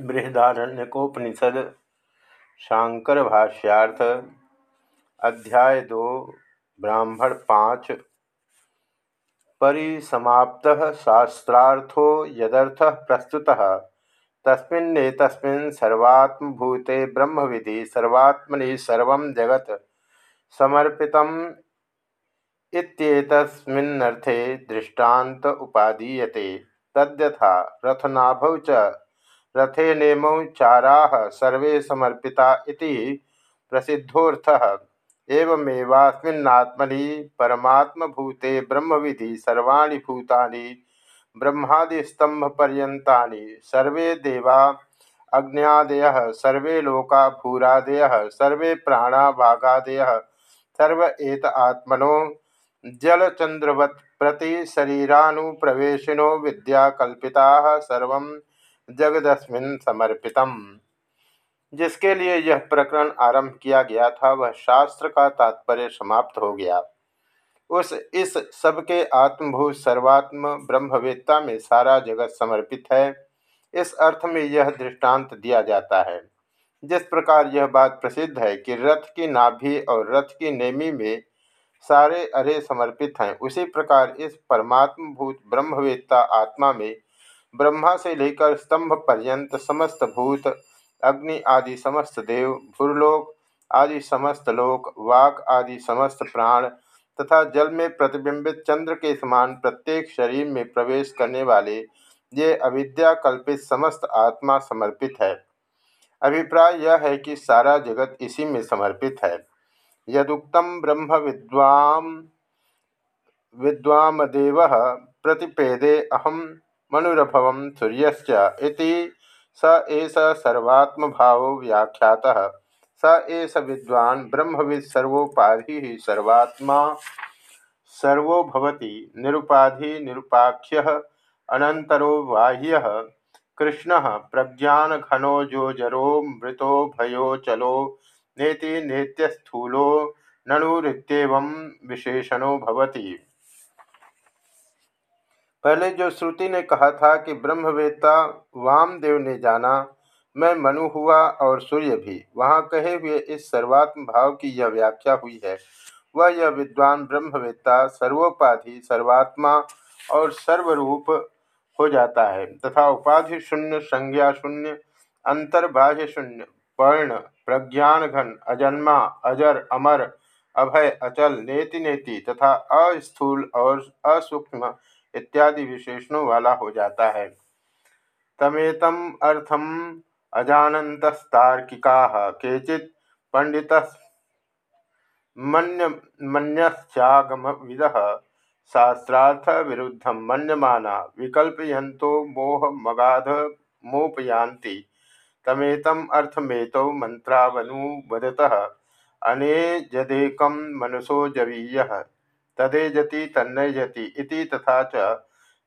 बृहदारण्यकोपनिषद शांकर भाष्यार्थ अध्याय दो, ब्राह्मण पाँच। परिसमाप्त शास्त्रार्थो यदर्थ प्रस्तुत। तस्मिन्नेतस्मिन् सर्वात्मभूते ब्रह्मविधि, सर्वात्मनि सर्वं जगत् समर्पितम् इत्येतस्मिन्नर्थे दृष्टांत उपादीयते। तद्यथा रथनाभौ च रथे नेमौ चारा सर्वे समर्पिता इति प्रसिद्धोऽर्थः। एवमेवास्मिन्नात्मनि परमात्मभूते ब्रह्मविधि सर्वाणि भूतानि ब्रह्मादिस्तंभपर्यन्तानि सर्वे देवा अग्न्यादयः सर्वे लोका भूरादयः, सर्वे प्राणा वागादयः, सर्व एत आत्मनो जलचंद्रवत् प्रति शरीरानुप्रवेशिनो विद्याकल्पिताः सर्वं जगदस्मिन् समर्पितम्। जिसके लिए यह प्रकरण आरंभ किया गया था, वह शास्त्र का तात्पर्य समाप्त हो गया। उस, इस सबके आत्मभूत सर्वात्म ब्रह्मवेत्ता में सारा जगत समर्पित है। इस अर्थ में यह दृष्टांत दिया जाता है। जिस प्रकार यह बात प्रसिद्ध है कि रथ की नाभि और रथ की नेमी में सारे अरे समर्पित हैं, उसी प्रकार इस परमात्मभूत ब्रह्मवेत्ता आत्मा में ब्रह्मा से लेकर स्तंभ पर्यंत समस्त भूत, अग्नि आदि समस्त देव भूलोक आदि समस्त लोक, वाक आदि समस्त प्राण तथा जल में प्रतिबिंबित चंद्र के समान प्रत्येक शरीर में प्रवेश करने वाले, ये अविद्या कल्पित समस्त आत्मा समर्पित है। अभिप्राय यह है कि सारा जगत इसी में समर्पित है। यदुक्तम ब्रह्म विद्वाम विद्वामदेव प्रतिपेदे अहम। मनुरभव सूर्यश्च स एष सर्वात्मभाव व्याख्यातः। स एष विद्वान् ब्रह्मविद सर्वोपाधि सर्वात्मा सर्वो भवति निरुपाधि निरुपाख्य अनंतरो बाह्य। कृष्ण प्रज्ञानघनो जो जरो मृतो भयो चलो नेति नेत्यस्थूलो नणुरित्येव विशेषणो भवति। पहले जो श्रुति ने कहा था कि ब्रह्मवेत्ता वामदेव ने जाना, मैं मनु हुआ और सूर्य भी। वहाँ कहे हुए इस सर्वात्म भाव की यह व्याख्या हुई है। वह यह विद्वान ब्रह्मवेत्ता सर्वोपाधि, सर्वात्मा और सर्वरूप हो जाता है तथा उपाधि शून्य, संज्ञा शून्य अंतर्बाह्य शून्य पर्ण प्रज्ञान घन, अजन्मा, अजर, अमर, अभय, अचल, नेति नेति तथा अस्थूल और असूक्ष्म इत्यादि विशेषणों वाला हो जाता है। तमेतम अर्थम अजानतस्तार्किका केचित पंडित मन्यश्चागम विद शास्त्रार्थ विरुद्ध मन्यमाना विकल्पयंतो मोह मगाध मोपयांति तमेतम अर्थमेतौ मंत्रावनुवदतः अनेजदेकं मनसो जवीय। तदेजति तन्नयजति इति तथा च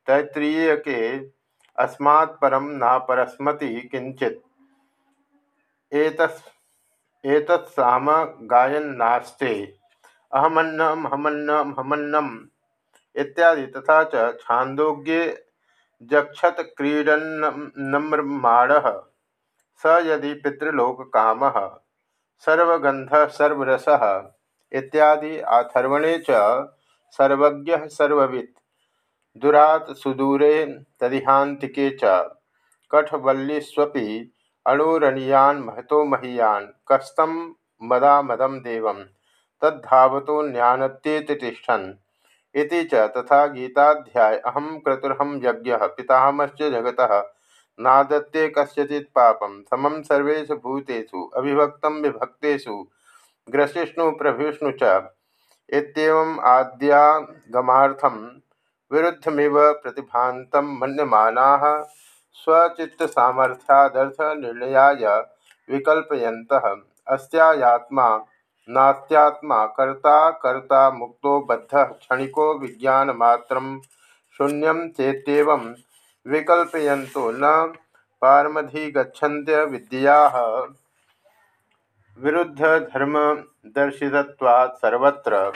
तैत्रीय के अस्मात् परम नापरस्मति किंचित एतत्साम गायन्नास्ते अहमन्नम हमन्नम हमन्नम इत्यादि तथा च छांदोग्ये जक्षत क्रीडन्नम्रमाण स यदि पितृलोक काम सर्वगंध सर्वरस इत्यादि आथर्वणे च सर्वज्ञ सर्ववित्। दुरात सुदूरे तदिहांतिके च। कठवल्लीस्वपि अणुरणीयान महतो महीयान। कस्तम मदा मदम देव। तद्धावतो न्यानत्येतिष्ठन् इति च तथा गीताध्याय अहम क्रतुरहम यज्ञ। पितामश्च जगतः। नादत्ते कस्यचित् पापं। समं सर्वेषु भूतेषु। अविभक्तं विभक्तेषु। ग्रसिष्णु प्रभृष्णु च। इत्येवम् आद्यागमार्थं विरुद्धमिव प्रतिभान्तं मन्यमानाः स्वचित्तसामर्थ्यादर्थनिर्णयाय विकल्पयन्तः। अस्यात्मा नास्त्यात्मा कर्ता कर्ता, मुक्तो, बद्ध, क्षणिको विज्ञानमात्रं शून्यं चेत्येवं विकल्पयन्तो न पारमधिगछन्त्य विद्याः विरुद्ध धर्म सर्वत्र।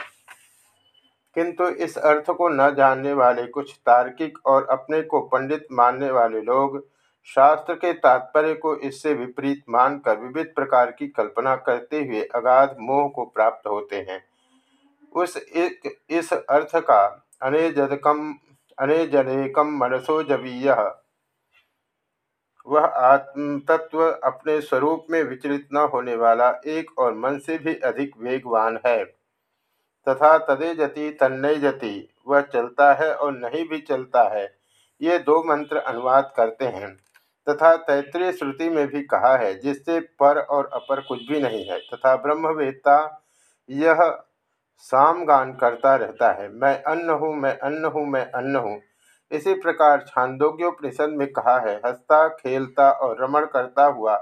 किंतु इस अर्थ को न जानने वाले कुछ तार्किक और अपने को पंडित मानने वाले लोग शास्त्र के तात्पर्य को इससे विपरीत मानकर विविध प्रकार की कल्पना करते हुए अगाध मोह को प्राप्त होते हैं। उस एक, इस अर्थ का अनेजकम अनेजनेकम मनसो जवीय। वह आत्म तत्व अपने स्वरूप में विचलित न होने वाला एक और मन से भी अधिक वेगवान है। तथा तदे जति तन्नय जति वह चलता है और नहीं भी चलता है। ये दो मंत्र अनुवाद करते हैं। तथा तैतृय श्रुति में भी कहा है, जिससे पर और अपर कुछ भी नहीं है। तथा ब्रह्मवेत्ता यह सामगान करता रहता है। मैं अन्न हूँ, मैं अन्न हूँ, मैं अन्न हूँ। इसी प्रकार छांदोग्योपनिषद में कहा है, हंसता, खेलता और रमण करता हुआ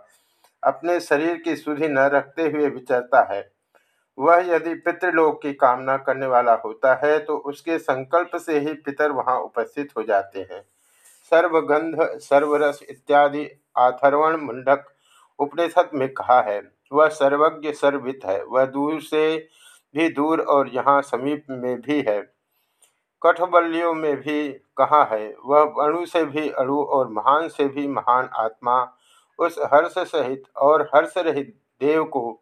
अपने शरीर की सुधि न रखते हुए विचरता है। वह यदि पितृलोक की कामना करने वाला होता है तो उसके संकल्प से ही पितर वहाँ उपस्थित हो जाते हैं। सर्वगंध, सर्वरस इत्यादि आथर्वण मुंडक उपनिषद में कहा है, वह सर्वज्ञ सर्वित है। वह दूर से भी दूर और यहाँ समीप में भी है। कठबल्लियों में भी कहा है, वह अणु से भी अणु और महान से भी महान आत्मा, उस हर्ष सहित और हर्ष रहित देव को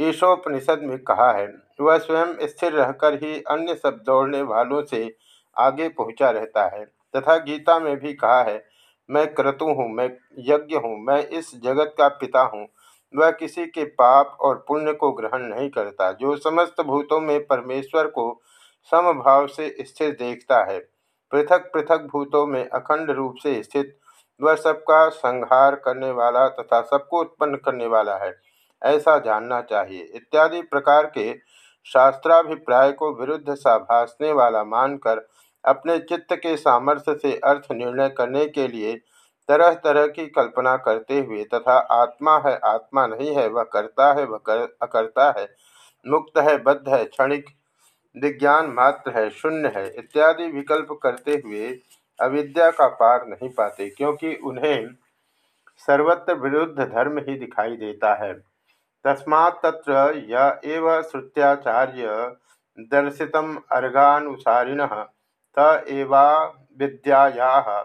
ईशोपनिषद में कहा है। वह स्वयं स्थिर रहकर ही अन्य सब दौड़ने वालों से आगे पहुँचा रहता है। तथा गीता में भी कहा है, मैं क्रतु हूँ, मैं यज्ञ हूँ, मैं इस जगत का पिता हूँ। वह किसी के पाप और पुण्य को ग्रहण नहीं करता। जो समस्त भूतों में परमेश्वर को समभाव से स्थिर देखता है। पृथक पृथक भूतों में अखंड रूप से स्थित वह सबका संहार करने वाला तथा सबको उत्पन्न करने वाला है ऐसा जानना चाहिए। इत्यादि प्रकार के शास्त्राभिप्राय को विरुद्ध सा भाषने वाला मानकर अपने चित्त के सामर्थ्य से अर्थ निर्णय करने के लिए तरह तरह की कल्पना करते हुए तथा आत्मा है आत्मा नहीं है वह करता है वह कर, अकर्ता है मुक्त है बद्ध है क्षणिक विज्ञान मात्र है, शून्य है, इत्यादि विकल्प करते हुए अविद्या का पार नहीं पाते, क्योंकि उन्हें सर्वत्र विरुद्ध धर्म ही दिखाई देता है। तस्मा त्र य एव श्रुत्याचार्य दर्शित अर्घानुसारिण त एवा विद्याया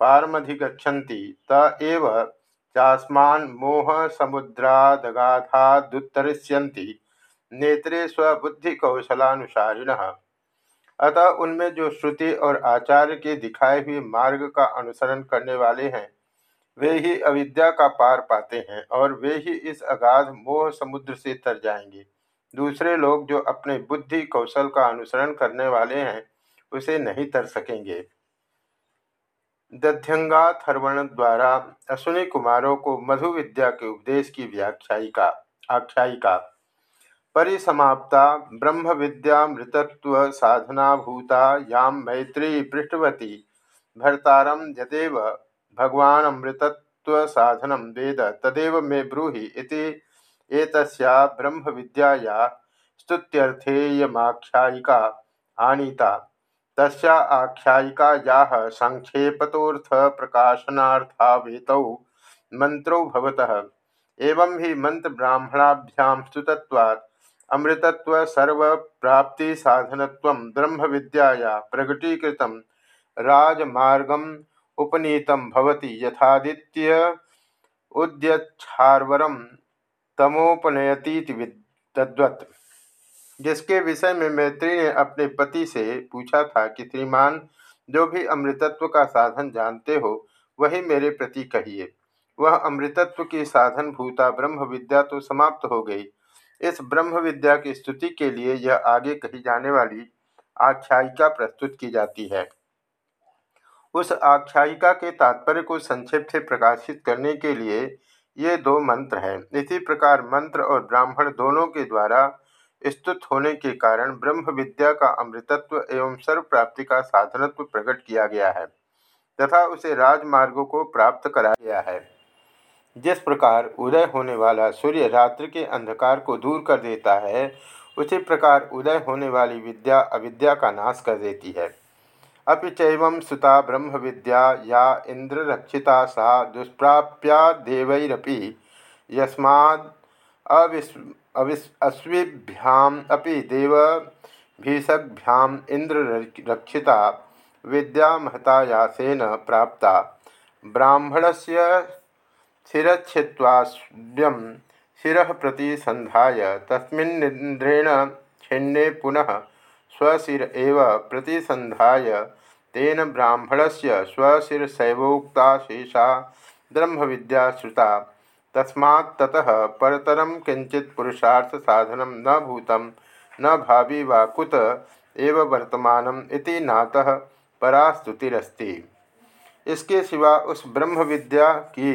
पारमधिगछन्ति त एव चास्मान् मोहसमुद्रादगाधादुत्तरिष्यन्ति। नेत्रे स्वबुद्धिकौशलानुसारिण अतः उनमें जो श्रुति और आचार्य के दिखाए हुए मार्ग का अनुसरण करने वाले हैं, वे ही अविद्या का पार पाते हैं और वे ही इस अगाध मोह समुद्र से तर जाएँगे। दूसरे लोग जो अपने बुद्धि कौशल का अनुसरण करने वाले हैं, उसे नहीं तर सकेंगे। दध्यंगाथर्वण द्वारा अश्विनी कुमारों को मधु विद्या के उपदेश की व्याख्यायिका आख्यायिका परिसमाप्ता ब्रह्म विद्या मृतत्व साधनाभूता याम मैत्री पृष्ठवती। भर्तारम यदेव भगवान अमृतत्व साधनम वेद, तदेव मे ब्रूहि इति एतस्या ब्रह्म विद्याया स्तुत्यर्थेयमाख्यायिका आनीता। तस्या आख्यायिकायाः संक्षेपतोऽर्थप्रकाशनार्थावेतौ मन्त्रो भवतः। एवं ही मंत्रब्राह्मणाभ्यां स्तुतत्वात् अमृतत्व सर्व प्राप्ति साधनत्वं ब्रह्म विद्याया प्रकटीकृतं राजमार्गम उपनीतं भवति यथादित्य। उद्यच्छार्वरं तमोपनयतीति तद्वत्। जिसके विषय में मैत्री ने अपने पति से पूछा था कि, श्रीमान, जो भी अमृतत्व का साधन जानते हो, वही मेरे प्रति कहिए। वह अमृतत्व की साधन भूता ब्रह्म विद्या तो समाप्त हो गई इस ब्रह्म विद्या की स्तुति के लिए यह आगे कही जाने वाली आख्यायिका प्रस्तुत की जाती है। उस आख्यायिका के तात्पर्य को संक्षेप से प्रकाशित करने के लिए ये दो मंत्र हैं। इसी प्रकार मंत्र और ब्राह्मण दोनों के द्वारा स्तुत होने के कारण ब्रह्म विद्या का अमृतत्व एवं सर्व प्राप्ति का साधनत्व प्रकट किया गया है तथा उसे राजमार्गों को प्राप्त कराया गया है। जिस प्रकार उदय होने वाला सूर्य रात्रि के अंधकार को दूर कर देता है, उसी प्रकार उदय होने वाली विद्या अविद्या का नाश कर देती है। अभी चैव सुता ब्रह्म विद्या या इंद्र रक्षिता सा दुष्प्राप्या देवैरपि यस्माद् अश्विभ्याम अपि देवभीषभ्याम इंद्र रक्षिता विद्या महतायासेन प्राप्ता। ब्राह्मण से शिरच्छिवास्व्यम शिर प्रति संधाय तस्मिन्निंद्रेण छिन्ने पुनः स्वशिर एव प्रतिसंधाय तेन ब्राह्मण से शेषा ब्रह्म विद्या श्रुता तस्मात् परतरम किंचित पुरुषार्थ साधन न भूतम न भावी वा कुत एव वर्तमान इति नातः परास्तुतिरस्ति। इसके सिवा उस ब्रह्म विद्या की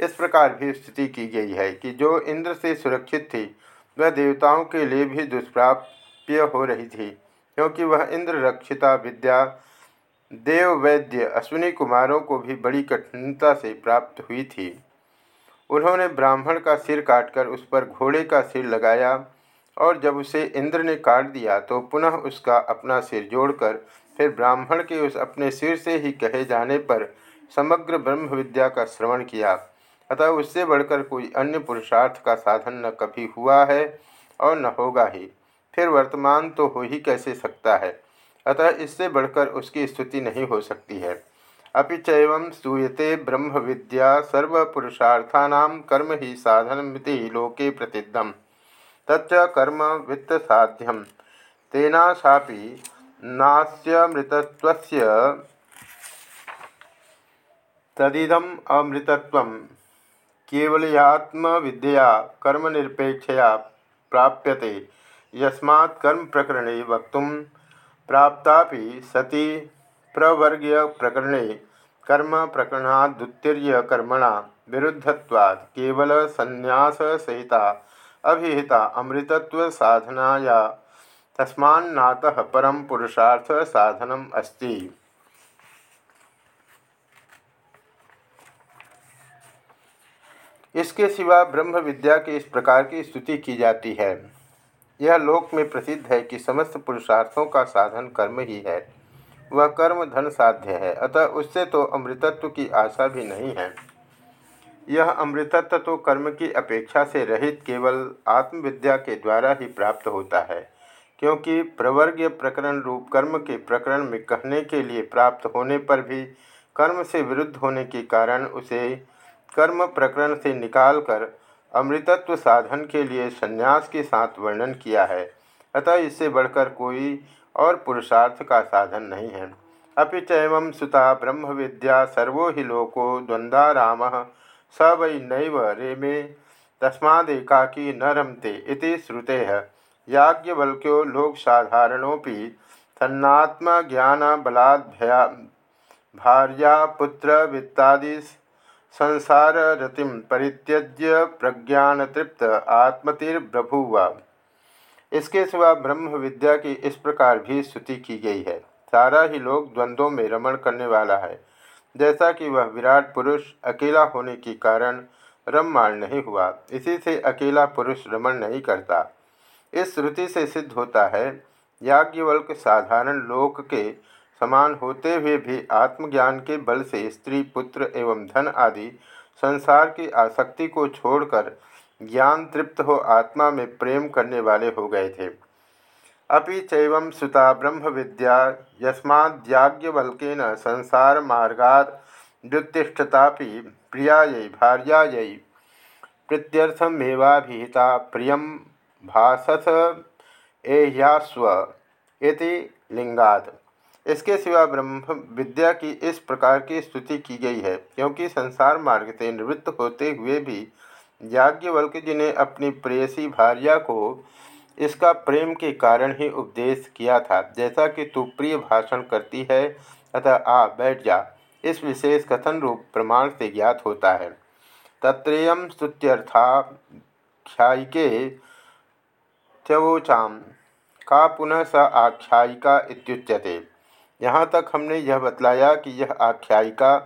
इस प्रकार भी स्थिति की गई है कि जो इंद्र से सुरक्षित थी, वह देवताओं के लिए भी दुष्प्राप्य हो रही थी, क्योंकि वह इंद्र रक्षिता विद्या देव वैद्य अश्विनी कुमारों को भी बड़ी कठिनता से प्राप्त हुई थी। उन्होंने ब्राह्मण का सिर काटकर उस पर घोड़े का सिर लगाया और जब उसे इंद्र ने काट दिया तो पुनः उसका अपना सिर जोड़कर फिर ब्राह्मण के उस अपने सिर से ही कहे जाने पर समग्र ब्रह्म विद्या का श्रवण किया। अतः उससे बढ़कर कोई अन्य पुरुषार्थ का साधन न कभी हुआ है और न होगा ही। फिर वर्तमान तो हो ही कैसे सकता है? अतः इससे बढ़कर उसकी स्तुति नहीं हो सकती है। अभी चैव स्तूयते ब्रह्म विद्या सर्वपुरुषार्थानां कर्म ही साधनमिति लोके प्रसिद्धम तच्च कर्म वित्त साध्यम। तेनाशापि नास्यमृतत्वस्य तदिदम अमृतत्व केवलयात्मविद्या कर्मनिरपेक्षया प्राप्यते। सति प्रवर्ग्य प्रकरणे कर्म प्रकरणादुत्तीर्य कर्मणा विरुद्धत्वात् केवल संन्यास सहिता अभिहिता अमृतत्व साधनाया तस्मान्नातः परम पुरुषार्थ साधनम अस्ति। इसके सिवा ब्रह्म विद्या की इस प्रकार की स्तुति की जाती है। यह लोक में प्रसिद्ध है कि समस्त पुरुषार्थों का साधन कर्म ही है। वह कर्म धन साध्य है, अतः उससे तो अमृतत्व की आशा भी नहीं है। यह अमृतत्व तो कर्म की अपेक्षा से रहित केवल आत्मविद्या के द्वारा ही प्राप्त होता है, क्योंकि प्रवर्गीय प्रकरण रूप कर्म के प्रकरण में कहने के लिए प्राप्त होने पर भी कर्म से विरुद्ध होने के कारण उसे कर्म प्रकरण से निकालकर अमृतत्व साधन के लिए संन्यास के साथ वर्णन किया है। अतः इससे बढ़कर कोई और पुरुषार्थ का साधन नहीं है। अभी चैव सुता ब्रह्म विद्या सर्वो ही लोको द्वंद्वाराम स वै नैव रेमे तस्मादेकाकी न रमते इति श्रुते। याज्ञवल्क्यो लोकसाधारणोपि तन्नात्मज्ञानबलाद्भया भार्या, पुत्र, वित्तादि संसार रतिम परित्यज्य प्रज्ञान तृप्त आत्मतिर्बभूव इसके सिवा ब्रह्म विद्या की इस प्रकार भी स्तुति की गई है। सारा ही लोग द्वंद्वों में रमण करने वाला है। जैसा कि वह विराट पुरुष अकेला होने के कारण रममाण नहीं हुआ, इसी से अकेला पुरुष रमण नहीं करता। इस श्रुति से सिद्ध होता है, याज्ञवल्क साधारण लोक के समान होते हुए भी आत्मज्ञान के बल से स्त्री, पुत्र एवं धन आदि संसार की आसक्ति को छोड़कर ज्ञान तृप्त हो आत्मा में प्रेम करने वाले हो गए थे। अभी चैव सुता ब्रह्म विद्या यस्माद्याज्ञवल्केन संसार मार्गाद व्युत्तिष्ठता प्रियायै, भार्यायै प्रीत्यर्थमेवाभिहिता प्रिय भाषथ एह्यास्व इति इसके सिवा ब्रह्म विद्या की इस प्रकार की स्तुति की गई है, क्योंकि संसार मार्ग से निवृत्त होते हुए भी याज्ञवल्क जी ने अपनी प्रेयसी भार्या को इसका प्रेम के कारण ही उपदेश किया था। जैसा कि तू प्रिय भाषण करती है, अतः आ, बैठ जा। इस विशेष कथन रूप प्रमाण से ज्ञात होता है। तत्रेय स्तुत्यर्थाख्यायिके त्यवोचाम का पुनः स आख्यायिका इत्युच्यते। यहाँ तक हमने यह बतलाया कि यह आख्यायिका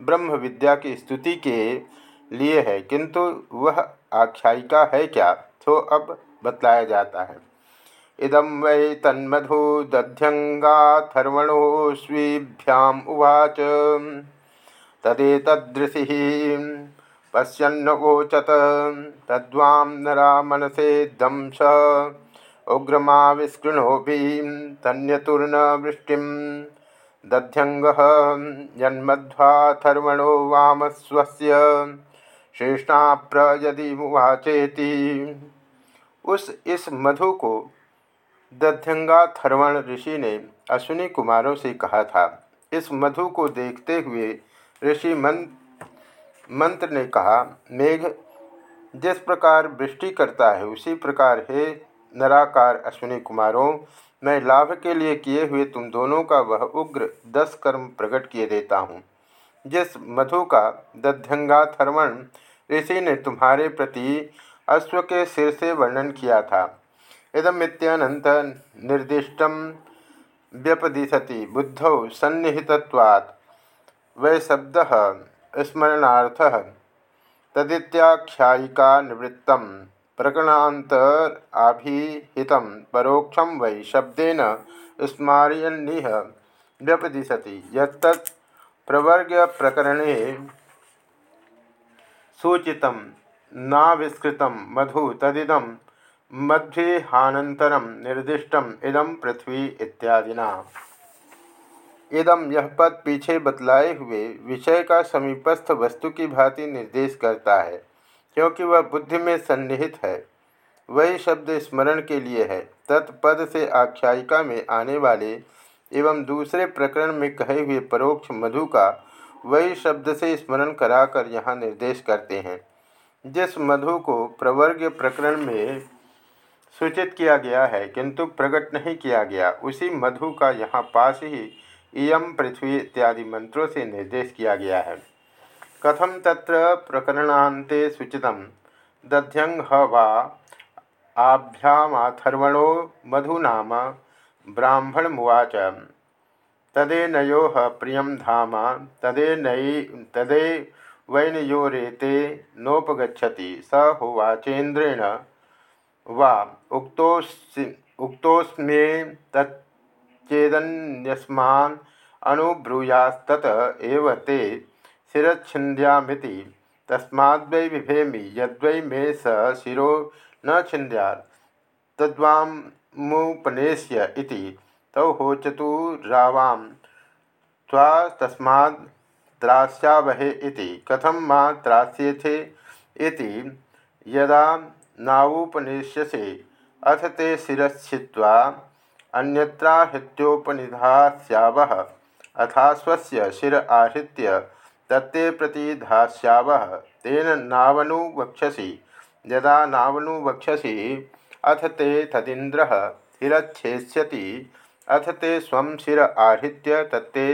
ब्रह्म विद्या की स्तुति के लिए है, किंतु वह आख्यायिका है क्या तो अब बतलाया जाता है। इदम वै तन्मधु दध्यंगाथर्वणोस्वीभ्याम उवाच। तदेतदृशि पश्यन्नवोचत, तद्वां नरा मनसे दंश। उग्रमा विस्कृणोभि तन्यतुर्ण वृष्टि दध्यंग जन्मध्वाथर्वणो वाम स्वस्य शेषणा प्रयदि मुवाचेति उस इस मधु को दध्यंगाथर्वण ऋषि ने अश्विनी कुमारों से कहा था। इस मधु को देखते हुए ऋषि मंत्र ने कहा, मेघ, जिस प्रकार वृष्टि करता है, उसी प्रकार हे नराकार अश्विनी कुमारों मैं लाभ के लिए किए हुए तुम दोनों का वह उग्र दस कर्म प्रकट किए देता हूँ। जिस मधु का दध्यंगाथर्वण ऋषि ने तुम्हारे प्रति अश्व के सिर से वर्णन किया था। इदमित्यनंत निर्दिष्ट व्यपदिशति बुद्धौ सन्निहितत्वात्। वै शब्द स्मरणार्थ तदित्याख्यायिका निवृत्त प्रकरणांतर आभिहित परोक्षम वै शब्देन स्मारयन्निह व्यपदिशति। यत्त प्रवर्ग प्रकरणे सूचित, नाविष्कृत मधु तदिदम मध्यानंतरम निर्दिष्ट इदम पृथ्वी इत्यादिना। इदम यह पद पीछे बतलाए हुए विषय का समीपस्थ वस्तु की भांति निर्देश करता है। क्योंकि वह बुद्धि में सन्निहित है। वही शब्द स्मरण के लिए है। तत्पद से आख्यायिका में आने वाले एवं दूसरे प्रकरण में कहे हुए परोक्ष मधु का वही शब्द से स्मरण कराकर यहाँ निर्देश करते हैं। जिस मधु को प्रवर्ग प्रकरण में सूचित किया गया है, किंतु प्रकट नहीं किया गया, उसी मधु का यहाँ पास ही इयम पृथ्वी इत्यादि मंत्रों से निर्देश किया गया है। कथम तत्र प्रकरणांते सूचित दध्यंग वा? आभ्यामाथर्वणो मधु नाम ब्राह्मण मुवाच तदेनयो प्रिय धाम। तदेनै तदे वैनयोरेते नोपगछति स होवाचेन्द्रेण। वा उक्तोस्मे तच्चेदन्यस्मान् अनुभ्रूयास्तत एव ते शिरच्छिन्द्यामिति। तस्माद्वै बिभेमि, यद्वै मे स शिरो न छिन्द्यात्। तद्वामुपनेष्य इति। तौ होचतु रावां त्वा तस्माद्रास्यावहे इति। कथम माँ त्रास्येथे इति यदा नावुपनेष्यसे अथ ते शिरश्छित्वा अन्यत्राहृत्योपनिधास्यावः। अथा स्वस्य शिर आहृत्य तत्ते प्रति प्रतिधास्यावः तेन नावनुवक्षसि यदा नावनुवक्षसि अथ ते तदीन्द्रः हिरच्छेष्यति अथ ते स्व शिर आहृत्य तत्ते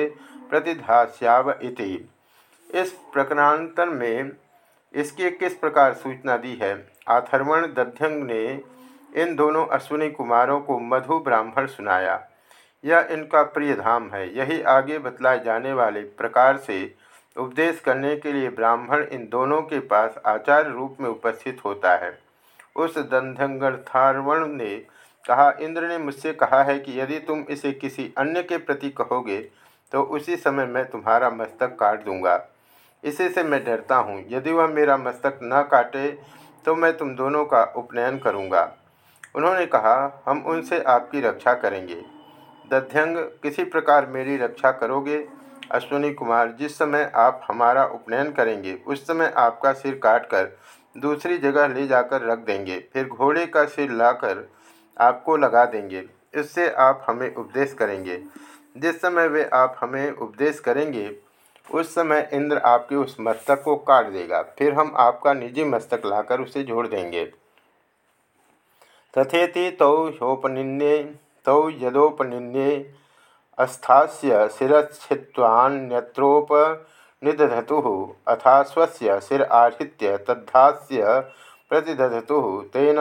प्रतिधास्याव इति। इस प्रकरणांतर में इसकी किस प्रकार सूचना दी है? आथर्वण दध्यंग ने इन दोनों अश्विनी कुमारों को मधु ब्राह्मण सुनाया। यह इनका प्रिय धाम है। यही आगे बतलाए जाने वाले प्रकार से उपदेश करने के लिए ब्राह्मण इन दोनों के पास आचार्य रूप में उपस्थित होता है। उस दंधंगर्थार्वण ने कहा, इंद्र ने मुझसे कहा है कि यदि तुम इसे किसी अन्य के प्रति कहोगे तो उसी समय मैं तुम्हारा मस्तक काट दूँगा। इसी से मैं डरता हूँ। यदि वह मेरा मस्तक न काटे तो मैं तुम दोनों का उपनयन करूँगा। उन्होंने कहा, हम उनसे आपकी रक्षा करेंगे। दध्यंग किसी प्रकार मेरी रक्षा करोगे? अश्विनी कुमार, जिस समय आप हमारा उपनयन करेंगे, उस समय आपका सिर काटकर दूसरी जगह ले जाकर रख देंगे। फिर घोड़े का सिर लाकर आपको लगा देंगे। इससे आप हमें उपदेश करेंगे। जिस समय वे आप हमें उपदेश करेंगे, उस समय इंद्र आपके उस मस्तक को काट देगा। फिर हम आपका निजी मस्तक लाकर उसे जोड़ देंगे। तथेति तौ ह्योपनिन्ये तौ यदोपनिन्ये अस्थास्य अथा स्वस्य शिर आहृत्य तद्धास्य प्रतिदधतु तेन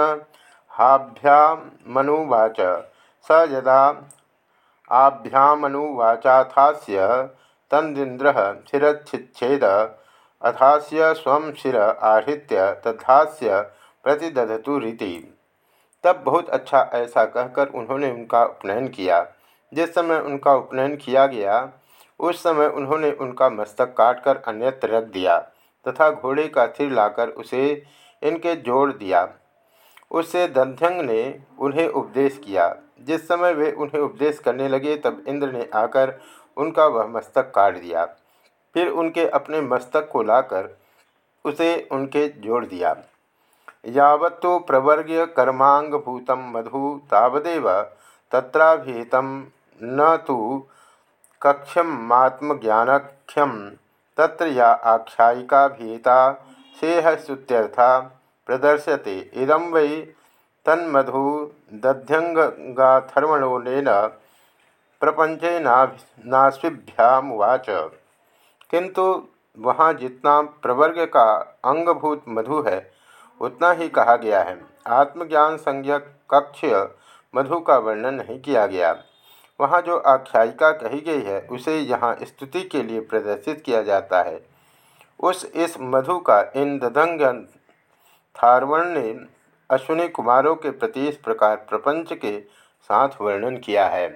हाभ्यामनुवाच। स यदा आभ्यामनुवाचाथास्य तंद्र शिरच्छिच्छेद अथास्य स्व शिर आहृत्य तथास्य प्रतिदधतु रीति तब बहुत अच्छा ऐसा कहकर उन्होंने उनका उपनयन किया। जिस समय उनका उपनयन किया गया, उस समय उन्होंने उनका मस्तक काटकर अन्यत्र रख दिया तथा घोड़े का सिर लाकर उसे इनके जोड़ दिया। उससे दध्यंग ने उन्हें उपदेश किया। जिस समय वे उन्हें उपदेश करने लगे, तब इंद्र ने आकर उनका वह मस्तक काट दिया। फिर उनके अपने मस्तक को लाकर उसे उनके जोड़ दिया। यावत्तु प्रवर्ग्य कर्मांगभूत मधु तावदेव तत्राभिहित न तो कक्षमात्मज्ञानख्यम तत्र या आख्यायिकाभिहिता सेहस्तुत्यर्था प्रदर्श्यते। इदम वै तन्मधु दध्यंगाथर्वणोन प्रपंचेनास्भ्यामुवाच किंतु वहाँ जितना प्रवर्ग का अंगभूत मधु है, उतना ही कहा गया है। आत्मज्ञान संज्ञक कक्ष मधु का वर्णन नहीं किया गया। वहाँ जो आख्यायिका कही गई है, उसे यहाँ स्तुति के लिए प्रदर्शित किया जाता है। उस इस मधु का इन ददंग थारवण ने अश्विनी कुमारों के प्रति इस प्रकार प्रपंच के साथ वर्णन किया है।